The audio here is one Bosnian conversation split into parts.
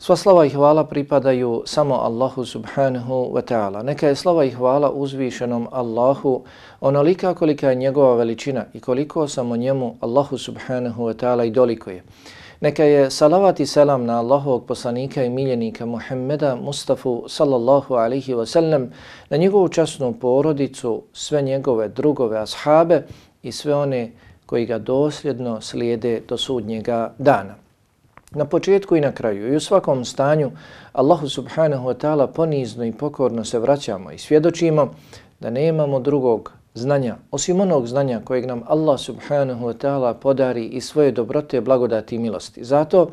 Sva slava i hvala pripadaju samo Allahu subhanahu wa ta'ala. Neka je slava i hvala uzvišenom Allahu onolika kolika je njegova veličina i koliko samo njemu Allahu subhanahu wa ta'ala i doliko je. Neka je salavat i selam na Allahovog poslanika i miljenika Muhammeda Mustafa sallallahu alaihi wa sallam, na njegovu časnu porodicu, sve njegove drugove ashabe i sve one koji ga dosljedno slijede do sudnjega dana. Na početku i na kraju i u svakom stanju Allahu subhanahu wa ta'ala ponizno i pokorno se vraćamo i svjedočimo da nemamo drugog znanja osim onog znanja kojeg nam Allah subhanahu wa ta'ala podari i svoje dobrote, blagodati i milosti. Zato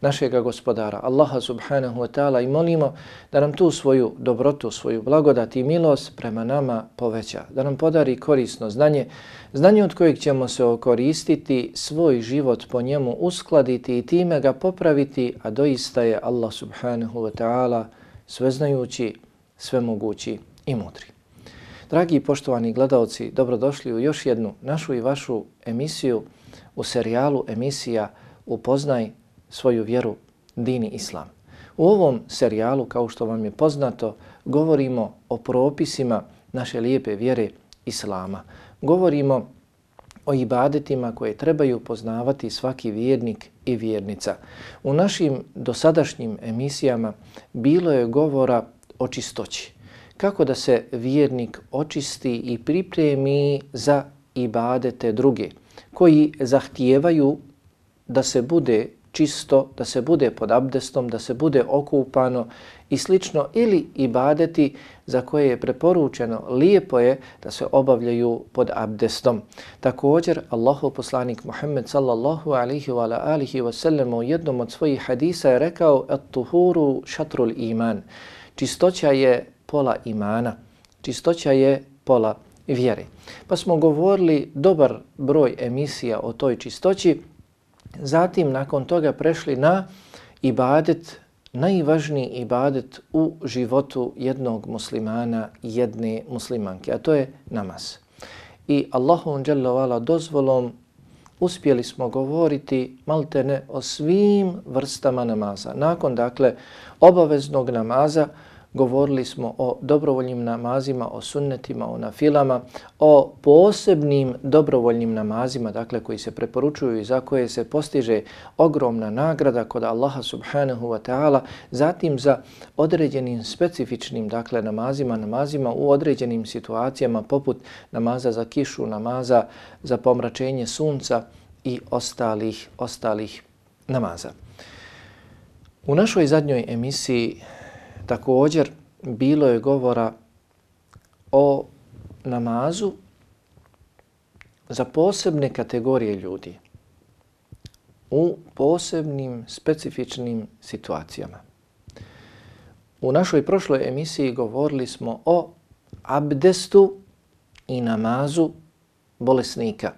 našega gospodara Allaha subhanahu wa ta'ala i molimo da nam tu svoju dobrotu, svoju blagodat i milost prema nama poveća, da nam podari korisno znanje, znanje od kojeg ćemo se okoristiti, svoj život po njemu uskladiti i time ga popraviti, a doista je Allah subhanahu wa ta'ala sveznajući, svemogući i mudri. Dragi i poštovani gledalci, dobrodošli u još jednu našu i vašu emisiju u serijalu emisija Upoznaj svoju vjeru, dini islam. U ovom serijalu, kao što vam je poznato, govorimo o propisima naše lijepe vjere islama. Govorimo o ibadetima koje trebaju poznavati svaki vjernik i vjernica. U našim dosadašnjim emisijama bilo je govora o čistoći. Kako da se vjernik očisti i pripremi za ibadete druge koji zahtijevaju da se bude čisto, da se bude pod abdestom, da se bude okupano i slično ili ibadeti za koje je preporučeno, lijepo je da se obavljaju pod abdestom. Također, Allahov poslanik Muhammed sallallahu alihi wa alihi wa sallam u jednom od svojih hadisa je rekao at-tuhuru šatrul iman. Čistoća je pola imana, čistoća je pola vjere. Pa smo govorili dobar broj emisija o toj čistoći, Zatim nakon toga prešli na ibadet, najvažniji ibadet u životu jednog muslimana, jedne muslimanke, a to je namaz. I Allahum dželovala dozvolom uspjeli smo govoriti maltene o svim vrstama namaza. Nakon dakle obaveznog namaza govorili smo o dobrovoljnim namazima, o sunnetima, o nafilama, o posebnim dobrovoljnim namazima, dakle koji se preporučuju i za koje se postiže ogromna nagrada kod Allaha subhanahu wa ta'ala, zatim za određenim specifičnim dakle namazima, namazima u određenim situacijama poput namaza za kišu, namaza za pomračenje sunca i ostalih, ostalih namaza. U našoj zadnjoj emisiji Također, bilo je govora o namazu za posebne kategorije ljudi u posebnim specifičnim situacijama. U našoj prošloj emisiji govorili smo o abdestu i namazu bolesnika.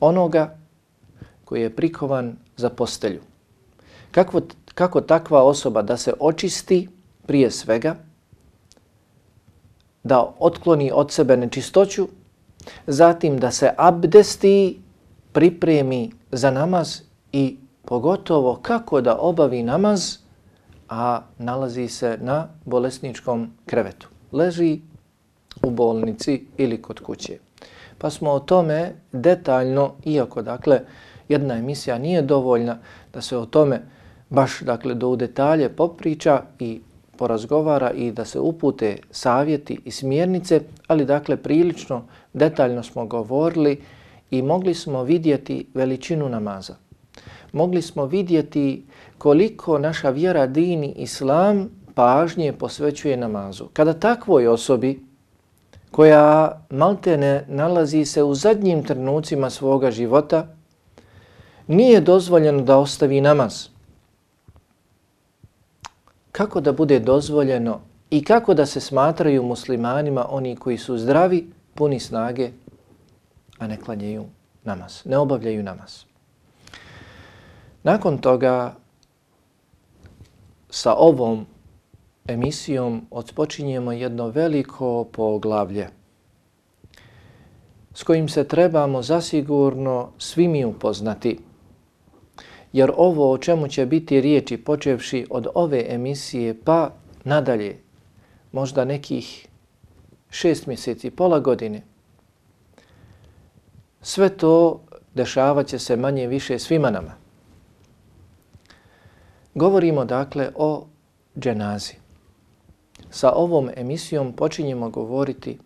Onoga koji je prikovan za postelju. Kakvo kako takva osoba da se očisti prije svega, da otkloni od sebe nečistoću, zatim da se abdesti, pripremi za namaz i pogotovo kako da obavi namaz, a nalazi se na bolesničkom krevetu. Leži u bolnici ili kod kuće. Pa smo o tome detaljno, iako dakle jedna emisija nije dovoljna da se o tome baš dakle do detalje popriča i porazgovara i da se upute savjeti i smjernice, ali dakle prilično detaljno smo govorili i mogli smo vidjeti veličinu namaza. Mogli smo vidjeti koliko naša vjera dini islam pažnje posvećuje namazu. Kada takvoj osobi koja maltene nalazi se u zadnjim trenucima svoga života, nije dozvoljeno da ostavi namaz kako da bude dozvoljeno i kako da se smatraju muslimanima oni koji su zdravi puni snage, a ne klanjaju namaz, ne obavljaju namaz. Nakon toga sa ovom emisijom odpočinjemo jedno veliko poglavlje s kojim se trebamo zasigurno svi mi upoznati. Jer ovo o čemu će biti riječi počevši od ove emisije pa nadalje, možda nekih šest mjeseci, pola godine, sve to dešavat će se manje više svima nama. Govorimo dakle o dženazi. Sa ovom emisijom počinjemo govoriti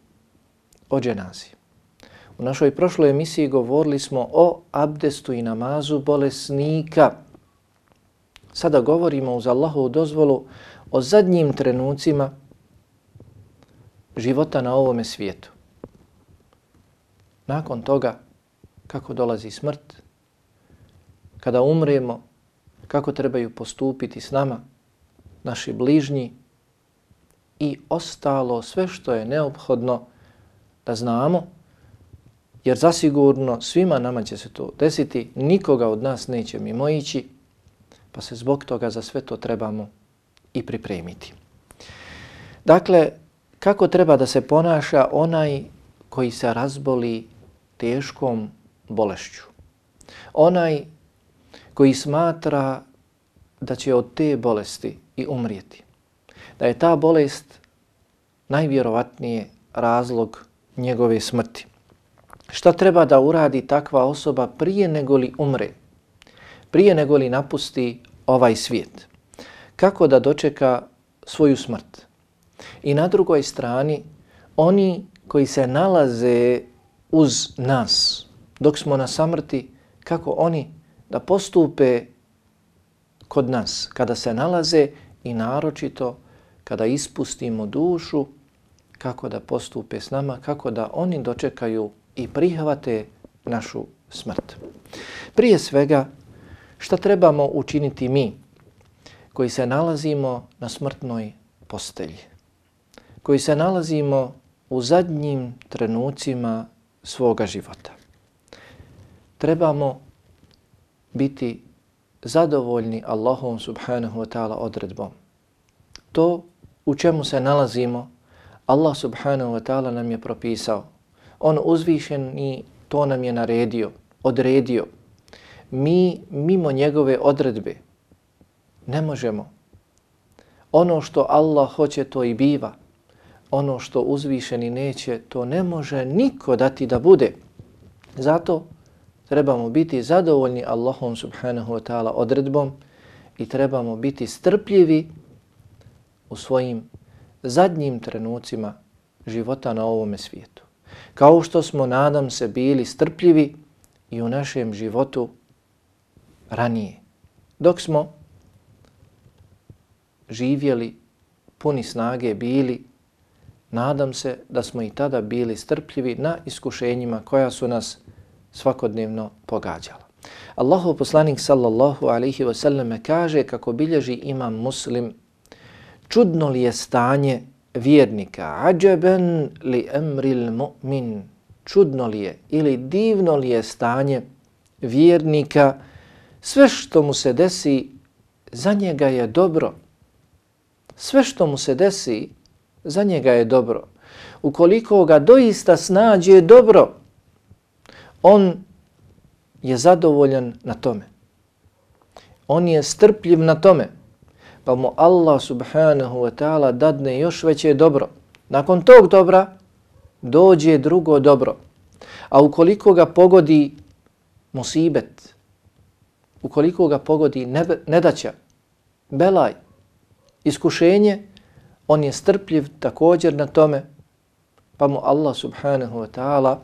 o dženazi. U našoj prošloj emisiji govorili smo o abdestu i namazu bolesnika. Sada govorimo uz Allahovu dozvolu o zadnjim trenucima života na ovome svijetu. Nakon toga, kako dolazi smrt, kada umremo, kako trebaju postupiti s nama, naši bližnji i ostalo sve što je neophodno da znamo, jer zasigurno svima nama će se to desiti, nikoga od nas neće mimo ići, pa se zbog toga za sve to trebamo i pripremiti. Dakle, kako treba da se ponaša onaj koji se razboli teškom bolešću? Onaj koji smatra da će od te bolesti i umrijeti. Da je ta bolest najvjerovatnije razlog njegove smrti. Šta treba da uradi takva osoba prije nego li umre? Prije nego li napusti ovaj svijet? Kako da dočeka svoju smrt? I na drugoj strani, oni koji se nalaze uz nas dok smo na samrti, kako oni da postupe kod nas kada se nalaze i naročito kada ispustimo dušu, kako da postupe s nama, kako da oni dočekaju i prihvate našu smrt. Prije svega, šta trebamo učiniti mi koji se nalazimo na smrtnoj postelji, koji se nalazimo u zadnjim trenucima svoga života. Trebamo biti zadovoljni Allahom subhanahu wa ta'ala odredbom. To u čemu se nalazimo, Allah subhanahu wa ta'ala nam je propisao. On uzvišeni to nam je naredio, odredio. Mi mimo njegove odredbe ne možemo. Ono što Allah hoće to i biva. Ono što uzvišeni neće to ne može niko dati da bude. Zato trebamo biti zadovoljni Allahom subhanahu wa ta'ala odredbom i trebamo biti strpljivi u svojim zadnjim trenucima života na ovome svijetu. Kao što smo, nadam se, bili strpljivi i u našem životu ranije. Dok smo živjeli, puni snage bili, nadam se da smo i tada bili strpljivi na iskušenjima koja su nas svakodnevno pogađala. Allahu poslanik sallallahu alaihi wa sallam kaže kako bilježi imam muslim čudno li je stanje vjernika ađeben li emril mu'min čudno li je ili divno li je stanje vjernika sve što mu se desi za njega je dobro sve što mu se desi za njega je dobro ukoliko ga doista snađe dobro on je zadovoljan na tome. On je strpljiv na tome. Pa mu Allah subhanahu wa ta'ala dadne još veće dobro. Nakon tog dobra dođe drugo dobro. A ukoliko ga pogodi musibet, ukoliko ga pogodi nedaća, belaj, iskušenje, on je strpljiv također na tome, pa mu Allah subhanahu wa ta'ala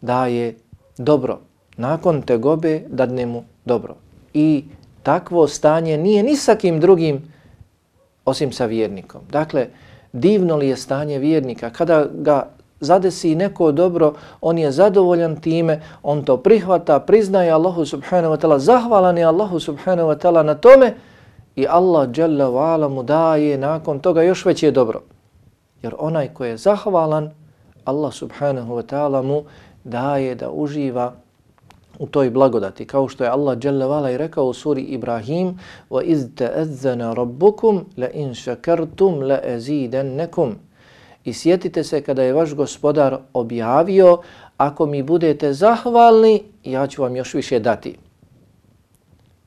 daje dobro. Nakon te gobe dadne mu dobro. I takvo stanje nije ni sa kim drugim osim sa vjernikom. Dakle, divno li je stanje vjernika? Kada ga zadesi neko dobro, on je zadovoljan time, on to prihvata, priznaje Allahu subhanahu wa ta'ala, zahvalan je Allahu subhanahu wa ta'ala na tome i Allah jalla wa ala mu daje nakon toga još veće dobro. Jer onaj ko je zahvalan, Allah subhanahu wa ta'ala mu daje da uživa u toj blagodati. Kao što je Allah dželle i rekao u suri Ibrahim wa iz ta'azzana rabbukum la in shakartum la azidannakum. I sjetite se kada je vaš gospodar objavio ako mi budete zahvalni ja ću vam još više dati.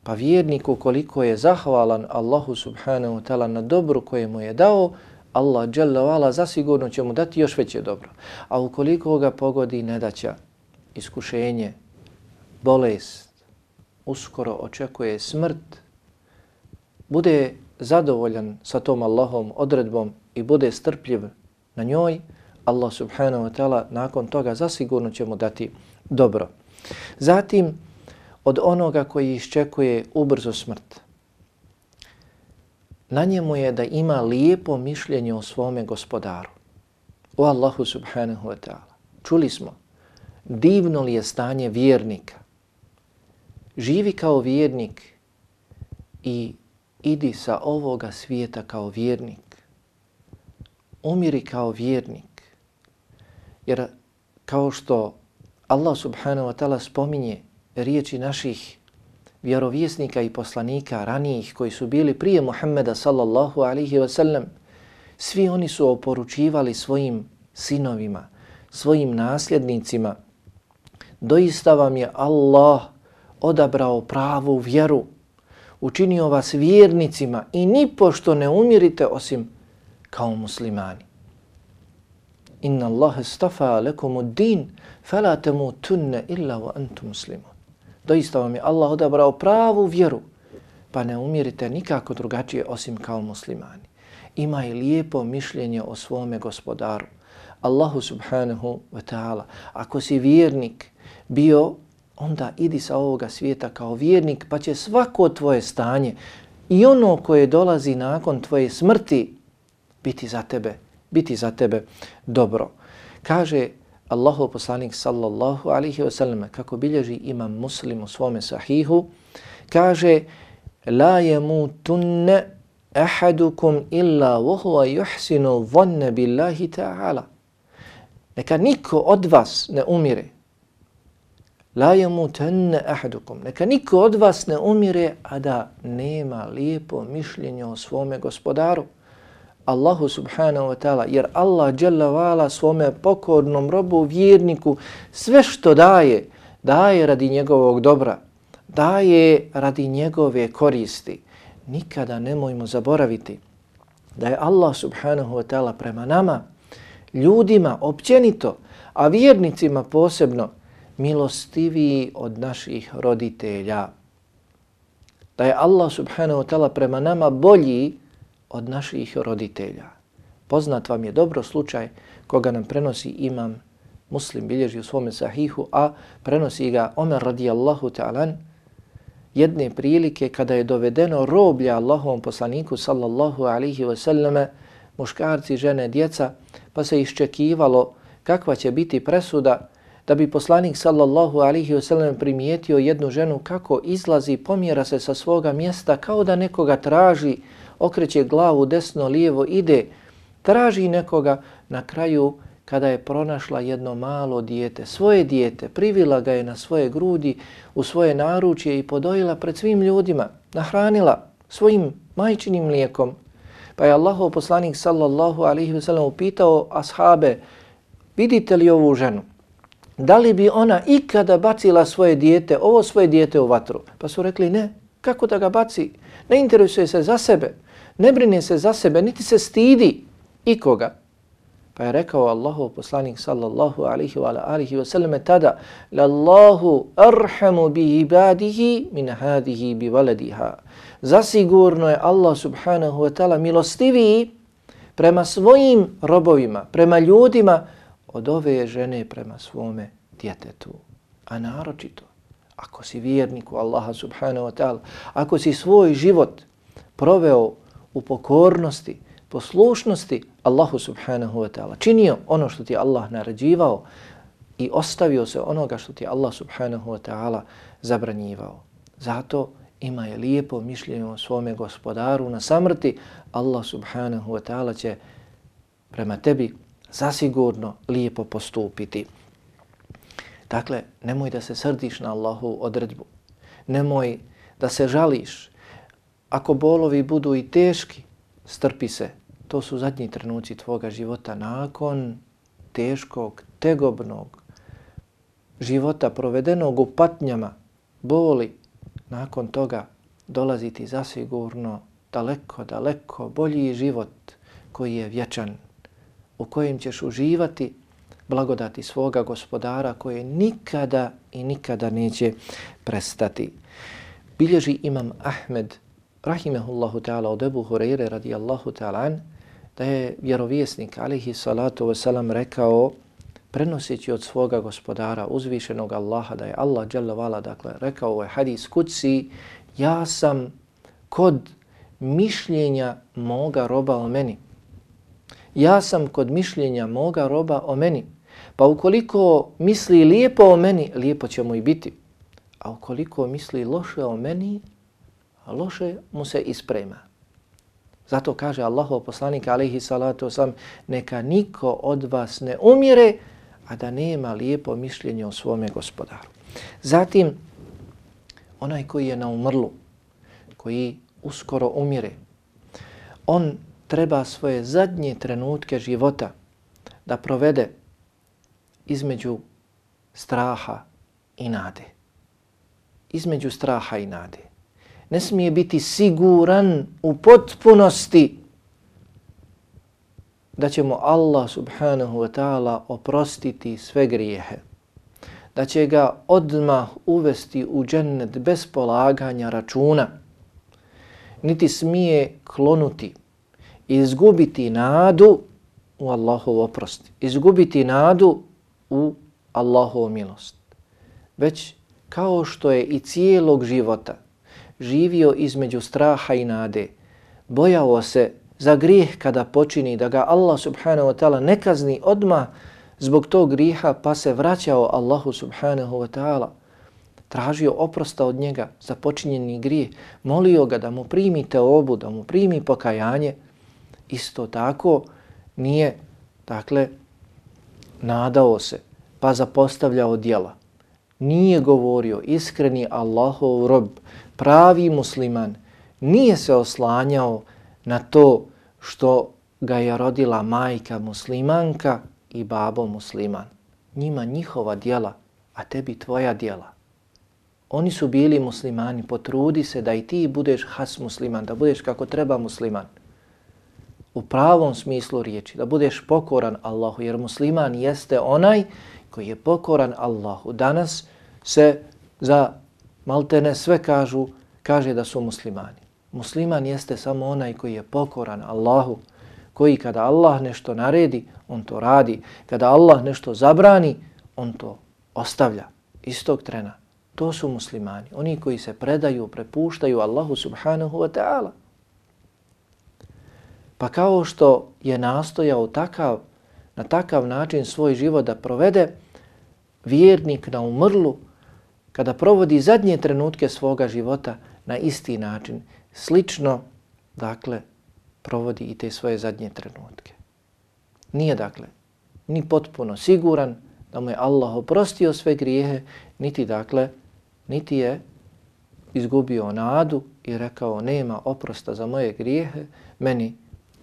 Pa vjerniku koliko je zahvalan Allahu subhanahu wa ta'ala na dobru koje mu je dao, Allah dželle vala zasigurno će mu dati još veće dobro. A ukoliko ga pogodi nedaća, iskušenje, bolest, uskoro očekuje smrt, bude zadovoljan sa tom Allahom odredbom i bude strpljiv na njoj, Allah subhanahu wa ta'ala nakon toga zasigurno će mu dati dobro. Zatim, od onoga koji iščekuje ubrzo smrt, na njemu je da ima lijepo mišljenje o svome gospodaru, o Allahu subhanahu wa ta'ala. Čuli smo, divno li je stanje vjernika? Živi kao vjernik i idi sa ovoga svijeta kao vjernik. Umiri kao vjernik. Jer kao što Allah subhanahu wa ta'ala spominje riječi naših vjerovjesnika i poslanika ranijih koji su bili prije Muhammeda sallallahu alaihi wa sallam, svi oni su oporučivali svojim sinovima, svojim nasljednicima, doista vam je Allah odabrao pravu vjeru, učinio vas vjernicima i ni pošto ne umirite osim kao muslimani. Inna Allahe stafa lekomu din, fela temu tunne illa wa antu muslimun doista vam je Allah odabrao pravu vjeru, pa ne umirite nikako drugačije osim kao muslimani. Ima i lijepo mišljenje o svome gospodaru. Allahu subhanahu wa ta'ala, ako si vjernik bio, onda idi sa ovoga svijeta kao vjernik, pa će svako tvoje stanje i ono koje dolazi nakon tvoje smrti biti za tebe, biti za tebe dobro. Kaže Allahu poslanik sallallahu alaihi ve sellem kako bilježi imam muslim u svome sahihu kaže la yamutunne ahadukum illa wa huwa yuhsinu dhanna billahi ta'ala neka niko od vas ne umire la yamutanna ahadukum neka niko od vas ne umire a da nema lijepo mišljenje o svome gospodaru Allahu subhanahu wa ta'ala, jer Allah jalla vala svome pokornom robu, vjerniku, sve što daje, daje radi njegovog dobra, daje radi njegove koristi. Nikada nemojmo zaboraviti da je Allah subhanahu wa ta'ala prema nama, ljudima općenito, a vjernicima posebno, milostiviji od naših roditelja. Da je Allah subhanahu wa ta'ala prema nama bolji od naših roditelja. Poznat vam je dobro slučaj koga nam prenosi imam muslim bilježi u svome sahihu, a prenosi ga Omer radijallahu ta'alan jedne prilike kada je dovedeno roblja Allahovom poslaniku sallallahu alihi wasallame, muškarci, žene, djeca, pa se iščekivalo kakva će biti presuda da bi poslanik sallallahu alihi wasallam primijetio jednu ženu kako izlazi, pomjera se sa svoga mjesta kao da nekoga traži, okreće glavu desno, lijevo, ide, traži nekoga, na kraju kada je pronašla jedno malo dijete, svoje dijete, privila ga je na svoje grudi, u svoje naručje i podojila pred svim ljudima, nahranila svojim majčinim mlijekom. Pa je Allahov poslanik sallallahu alaihi ve sellem upitao ashabe, vidite li ovu ženu? Da li bi ona ikada bacila svoje dijete, ovo svoje dijete u vatru? Pa su rekli ne, kako da ga baci? Ne interesuje se za sebe ne brine se za sebe, niti se stidi ikoga. Pa je rekao Allahu poslanik sallallahu alihi wa alihi wa sallam tada Lallahu arhamu bi ibadihi min hadihi bi valediha. Zasigurno je Allah subhanahu wa ta'ala milostiviji prema svojim robovima, prema ljudima od ove žene prema svome djetetu. A naročito, ako si vjerniku Allaha subhanahu wa ta'ala, ako si svoj život proveo u pokornosti, poslušnosti Allahu subhanahu wa ta'ala. Činio ono što ti Allah naređivao i ostavio se onoga što ti Allah subhanahu wa ta'ala zabranjivao. Zato ima je lijepo mišljenje o svome gospodaru na samrti. Allah subhanahu wa ta'ala će prema tebi zasigurno lijepo postupiti. Dakle, nemoj da se srdiš na Allahu odredbu. Nemoj da se žališ. Ako bolovi budu i teški, strpi se. To su zadnji trenuci tvoga života nakon teškog, tegobnog života provedenog u patnjama, boli. Nakon toga dolaziti zasigurno daleko, daleko bolji život koji je vječan, u kojem ćeš uživati blagodati svoga gospodara koje nikada i nikada neće prestati. Bilježi imam Ahmed, rahimehullahu ta'ala, od Ebu Hureyre radijallahu ta'ala an, da je vjerovjesnik, alihi salatu wasalam, rekao, prenoseći od svoga gospodara, uzvišenog Allaha, da je Allah, jalla dakle, rekao ovaj hadis kuci, ja sam kod mišljenja moga roba o meni. Ja sam kod mišljenja moga roba o meni. Pa ukoliko misli lijepo o meni, lijepo će mu i biti. A ukoliko misli loše o meni, loše mu se isprema. Zato kaže Allahov poslanik alaihi salatu sam, neka niko od vas ne umire, a da nema lijepo mišljenje o svome gospodaru. Zatim, onaj koji je na umrlu, koji uskoro umire, on treba svoje zadnje trenutke života da provede između straha i nade. Između straha i nade. Ne smije biti siguran u potpunosti da će mu Allah subhanahu wa ta'ala oprostiti sve grijehe. Da će ga odmah uvesti u džennet bez polaganja računa. Niti smije klonuti, izgubiti nadu u Allahov oprost. Izgubiti nadu u Allahovu milost. Već kao što je i cijelog života živio između straha i nade, bojao se za grijeh kada počini da ga Allah subhanahu wa ta'ala ne kazni odma zbog tog griha pa se vraćao Allahu subhanahu wa ta'ala tražio oprosta od njega za počinjeni grijeh, molio ga da mu primi teobu, da mu primi pokajanje, isto tako nije, dakle, nadao se, pa zapostavljao dijela. Nije govorio iskreni Allahov rob, pravi musliman, nije se oslanjao na to što ga je rodila majka muslimanka i babo musliman. Njima njihova dijela, a tebi tvoja dijela. Oni su bili muslimani, potrudi se da i ti budeš has musliman, da budeš kako treba musliman u pravom smislu riječi, da budeš pokoran Allahu, jer musliman jeste onaj koji je pokoran Allahu. Danas se za maltene sve kažu, kaže da su muslimani. Musliman jeste samo onaj koji je pokoran Allahu, koji kada Allah nešto naredi, on to radi. Kada Allah nešto zabrani, on to ostavlja istog trena. To su muslimani, oni koji se predaju, prepuštaju Allahu subhanahu wa ta'ala. Pa kao što je nastojao takav, na takav način svoj život da provede, vjernik na umrlu, kada provodi zadnje trenutke svoga života na isti način, slično, dakle, provodi i te svoje zadnje trenutke. Nije, dakle, ni potpuno siguran da mu je Allah oprostio sve grijehe, niti, dakle, niti je izgubio nadu i rekao nema oprosta za moje grijehe, meni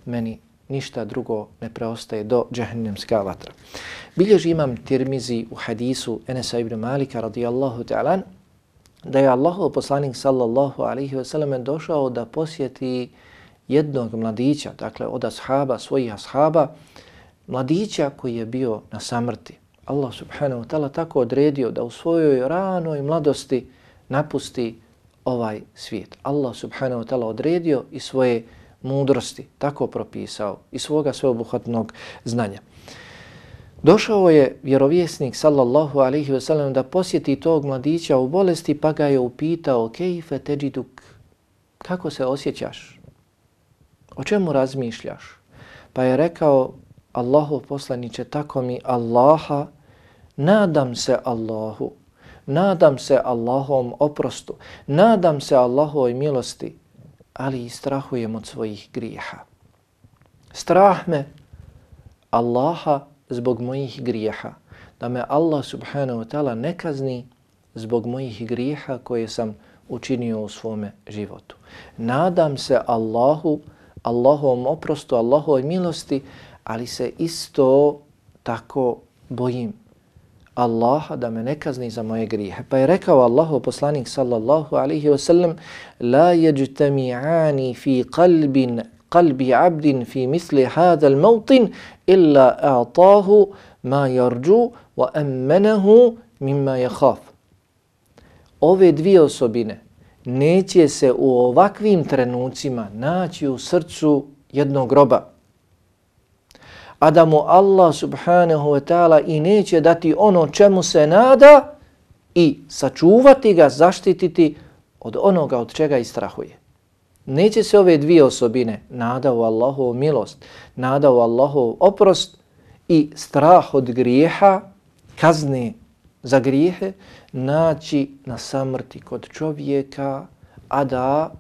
meni ništa drugo ne preostaje do džahnemska vatra. Bilježi imam tirmizi u hadisu Enesa ibn Malika radijallahu ta'ala da je Allahu poslanik sallallahu alaihi wasallam došao da posjeti jednog mladića, dakle od ashaba, svojih ashaba, mladića koji je bio na samrti. Allah subhanahu wa ta'ala tako odredio da u svojoj ranoj mladosti napusti ovaj svijet. Allah subhanahu wa ta'ala odredio i svoje mudrosti, tako propisao i svoga sveobuhvatnog znanja. Došao je vjerovjesnik sallallahu alaihi ve sellem da posjeti tog mladića u bolesti pa ga je upitao kejfe teđiduk, kako se osjećaš? O čemu razmišljaš? Pa je rekao Allahu poslaniće tako mi Allaha, nadam se Allahu, nadam se Allahom oprostu, nadam se Allahovoj milosti, ali i strahujem od svojih grijeha. Strah me Allaha zbog mojih grijeha, da me Allah subhanahu wa ta'ala ne kazni zbog mojih grijeha koje sam učinio u svome životu. Nadam se Allahu, Allahovom oprostu, Allahovoj milosti, ali se isto tako bojim Allaha da me ne kazni za moje grijehe. Pa je rekao Allahu poslanik sallallahu alaihi wa sallam La jeđtami'ani fi qalbin qalbi abdin fi misli hada al mautin illa a'tahu ma yarju wa ammanahu mimma yakhaf. Ove dvije osobine neće se u ovakvim trenucima naći u srcu jednog groba a da mu Allah subhanahu wa ta'ala i neće dati ono čemu se nada i sačuvati ga, zaštititi od onoga od čega i strahuje. Neće se ove dvije osobine, nada u Allahovu milost, nada u Allahov oprost i strah od grijeha, kazne za grijehe, naći na samrti kod čovjeka, a da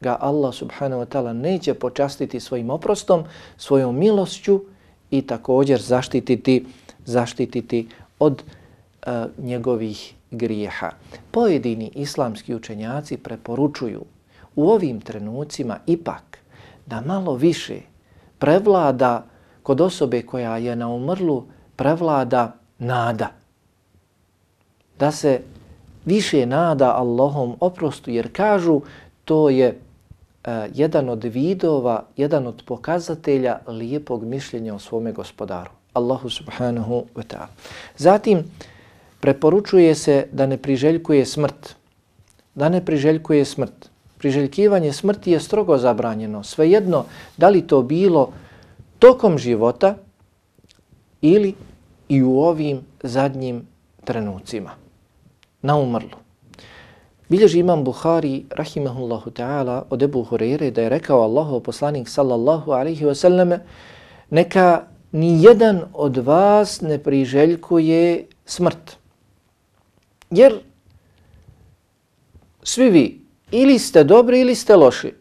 ga Allah subhanahu wa ta'ala neće počastiti svojim oprostom, svojom milošću i također zaštititi, zaštititi od e, njegovih grijeha. Pojedini islamski učenjaci preporučuju u ovim trenucima ipak da malo više prevlada kod osobe koja je na umrlu prevlada nada. Da se više nada Allahom oprostu jer kažu to je Eh, jedan od vidova, jedan od pokazatelja lijepog mišljenja o svome gospodaru, Allahu subhanahu wa ta'ala. Zatim, preporučuje se da ne priželjkuje smrt. Da ne priželjkuje smrt. Priželjkivanje smrti je strogo zabranjeno. Svejedno, da li to bilo tokom života ili i u ovim zadnjim trenucima. Na umrlu. Bilježi imam Buhari, rahimahullahu ta'ala, od Ebu Hurere da je rekao Allahov poslanik sallallahu alaihi wasallam, neka ni jedan od vas ne priželjkuje smrt. Jer svi vi, ili ste dobri ili ste loši,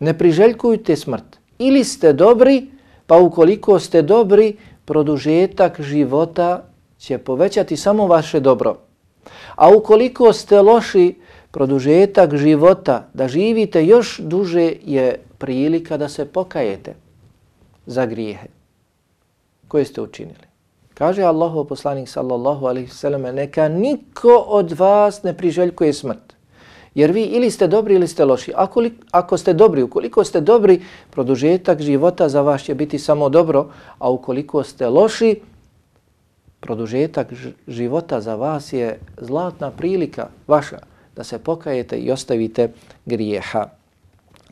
ne priželjkujte smrt. Ili ste dobri, pa ukoliko ste dobri, produžetak života će povećati samo vaše dobro. A ukoliko ste loši, produžetak života, da živite još duže, je prilika da se pokajete za grijehe koje ste učinili. Kaže Allahu poslanik sallallahu alaihi sallam, neka niko od vas ne priželjkuje smrt. Jer vi ili ste dobri ili ste loši. Ako, li, ako ste dobri, ukoliko ste dobri, produžetak života za vas će biti samo dobro, a ukoliko ste loši, produžetak života za vas je zlatna prilika vaša da se pokajete i ostavite grijeha.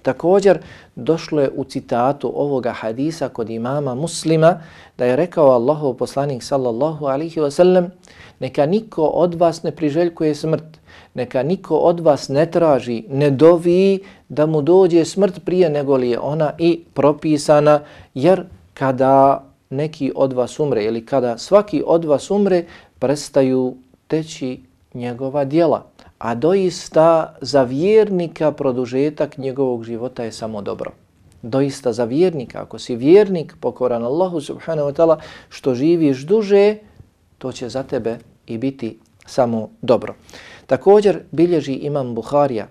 Također došlo je u citatu ovoga hadisa kod imama muslima da je rekao Allahov poslanik sallallahu alihi wasallam neka niko od vas ne priželjkuje smrt, neka niko od vas ne traži, ne dovi da mu dođe smrt prije nego li je ona i propisana jer kada neki od vas umre ili kada svaki od vas umre, prestaju teći njegova dijela. A doista za vjernika produžetak njegovog života je samo dobro. Doista za vjernika, ako si vjernik pokoran Allahu subhanahu wa ta'ala, što živiš duže, to će za tebe i biti samo dobro. Također bilježi imam Buharija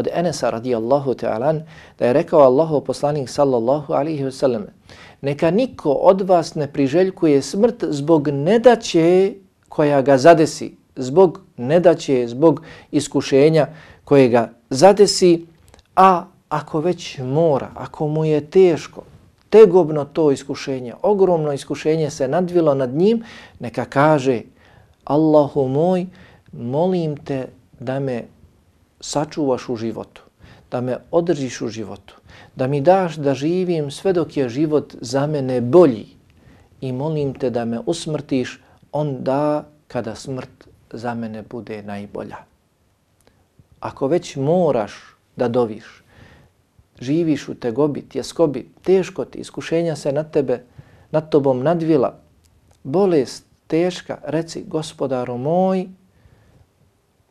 od Enesa radijallahu ta'ala da je rekao Allahu poslanik sallallahu alaihi wa sallam neka niko od vas ne priželjkuje smrt zbog nedaće koja ga zadesi, zbog nedaće, zbog iskušenja koje ga zadesi, a ako već mora, ako mu je teško, tegobno to iskušenje, ogromno iskušenje se nadvilo nad njim, neka kaže Allahu moj, molim te da me sačuvaš u životu, da me održiš u životu, da mi daš da živim sve dok je život za mene bolji i molim te da me usmrtiš onda kada smrt za mene bude najbolja. Ako već moraš da doviš, živiš u tegobi, tjeskobi, teško ti, iskušenja se nad tebe, nad tobom nadvila, bolest teška, reci gospodaru moj,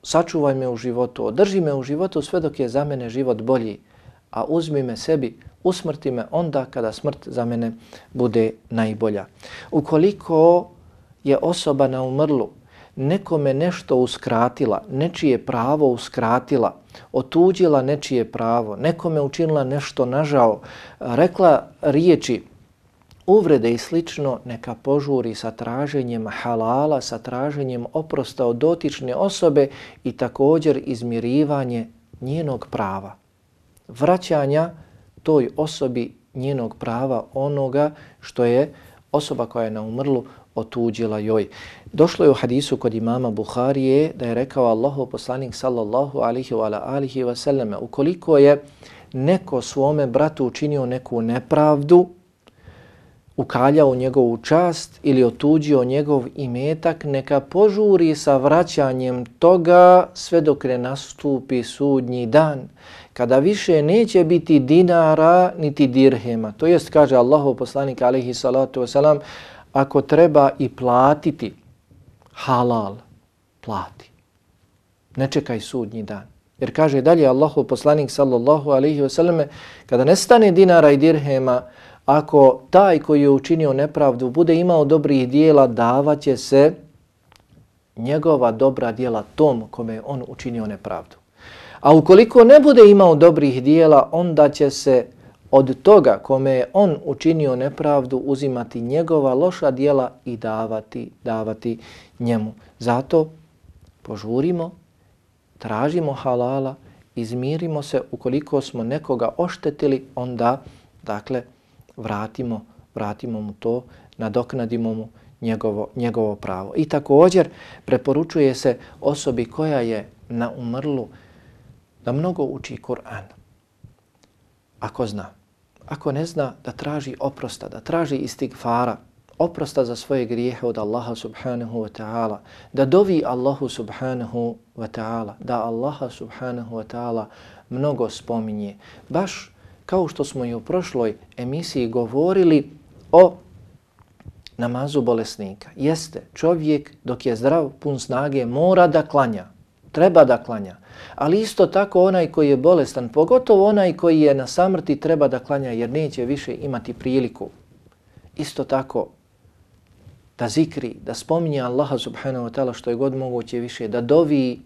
sačuvaj me u životu, održi me u životu sve dok je za mene život bolji, a uzmi me sebi, usmrti me onda kada smrt za mene bude najbolja. Ukoliko je osoba na umrlu nekome nešto uskratila, nečije pravo uskratila, otuđila nečije pravo, nekome učinila nešto nažao, rekla riječi uvrede i slično, neka požuri sa traženjem halala, sa traženjem oprosta od dotične osobe i također izmirivanje njenog prava. Vraćanja toj osobi njenog prava onoga što je osoba koja je na umrlu otuđila joj. Došlo je u hadisu kod imama Buharije da je rekao Allahu poslanik sallallahu alihi wa alihi wa sallame ukoliko je neko svome bratu učinio neku nepravdu, ukaljao njegovu čast ili otuđio njegov imetak, neka požuri sa vraćanjem toga sve dok ne nastupi sudnji dan, kada više neće biti dinara niti dirhema. To jest, kaže Allahov poslanik alaihi salatu wasalam, ako treba i platiti halal, plati. Ne čekaj sudnji dan. Jer kaže dalje Allahov poslanik sallallahu alaihi wasallam, kada nestane dinara i dirhema, ako taj koji je učinio nepravdu bude imao dobrih dijela, davaće se njegova dobra dijela tom kome je on učinio nepravdu. A ukoliko ne bude imao dobrih dijela, onda će se od toga kome je on učinio nepravdu uzimati njegova loša dijela i davati, davati njemu. Zato požurimo, tražimo halala, izmirimo se ukoliko smo nekoga oštetili, onda dakle vratimo, vratimo mu to, nadoknadimo mu njegovo, njegovo pravo. I također preporučuje se osobi koja je na umrlu da mnogo uči Kur'an. Ako zna. Ako ne zna, da traži oprosta, da traži istigfara, oprosta za svoje grijehe od Allaha subhanahu wa ta'ala, da dovi Allahu subhanahu wa ta'ala, da Allaha subhanahu wa ta'ala mnogo spominje. Baš kao što smo i u prošloj emisiji govorili o namazu bolesnika. Jeste, čovjek dok je zdrav, pun snage, mora da klanja, treba da klanja. Ali isto tako onaj koji je bolestan, pogotovo onaj koji je na samrti, treba da klanja jer neće više imati priliku. Isto tako da zikri, da spominje Allaha subhanahu wa ta'ala što je god moguće više, da dovi,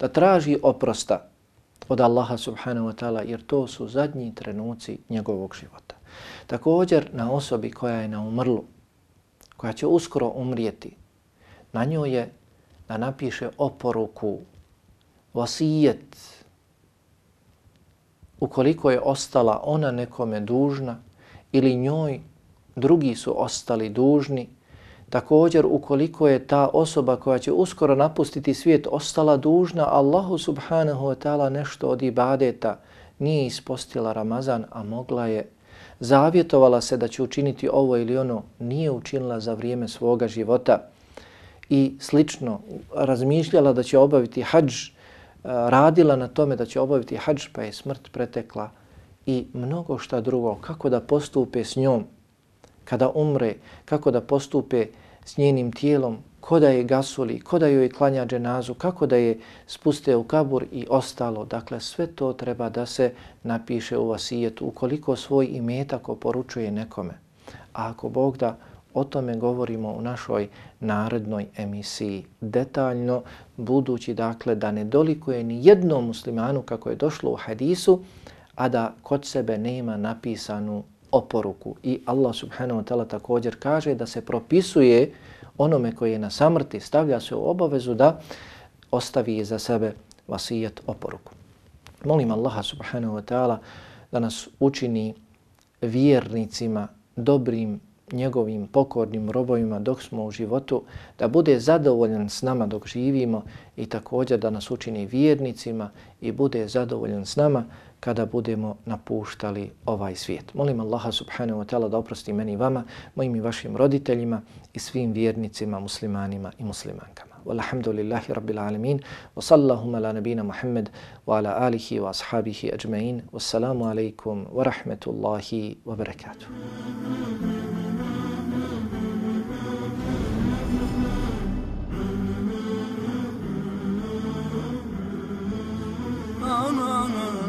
da traži oprosta od Allaha subhanahu wa ta'ala jer to su zadnji trenuci njegovog života. Također na osobi koja je na umrlu, koja će uskoro umrijeti, na njoj je da napiše oporuku, vasijet, ukoliko je ostala ona nekome dužna ili njoj drugi su ostali dužni, Također, ukoliko je ta osoba koja će uskoro napustiti svijet ostala dužna Allahu subhanahu wa ta'ala nešto od ibadeta, nije ispostila Ramazan, a mogla je, zavjetovala se da će učiniti ovo ili ono, nije učinila za vrijeme svoga života. I slično, razmišljala da će obaviti hađ, eh, radila na tome da će obaviti hađ, pa je smrt pretekla. I mnogo šta drugo, kako da postupe s njom, kada umre, kako da postupe s njenim tijelom, ko da je gasuli, ko da joj klanja dženazu, kako da je spuste u kabur i ostalo. Dakle, sve to treba da se napiše u vasijetu ukoliko svoj imetak oporučuje nekome. A ako Bog da, o tome govorimo u našoj narednoj emisiji detaljno, budući dakle da ne dolikuje ni jednom muslimanu kako je došlo u hadisu, a da kod sebe nema napisanu oporuku. I Allah subhanahu wa ta'ala također kaže da se propisuje onome koji je na samrti, stavlja se u obavezu da ostavi za sebe vasijet oporuku. Molim Allaha subhanahu wa ta'ala da nas učini vjernicima, dobrim, njegovim pokornim robovima dok smo u životu, da bude zadovoljan s nama dok živimo i također da nas učini vjernicima i bude zadovoljan s nama kada budemo napuštali ovaj svijet. Molim Allaha subhanahu wa ta'ala da oprosti meni i vama, mojim i vašim roditeljima i svim vjernicima, muslimanima i muslimankama. Walhamdulillahi rabbil alemin, Wa sallahu ala nabina Muhammad wa ala alihi wa ashabihi ajma'in. Wassalamu alaikum wa rahmetullahi wa barakatuh. no, no, no.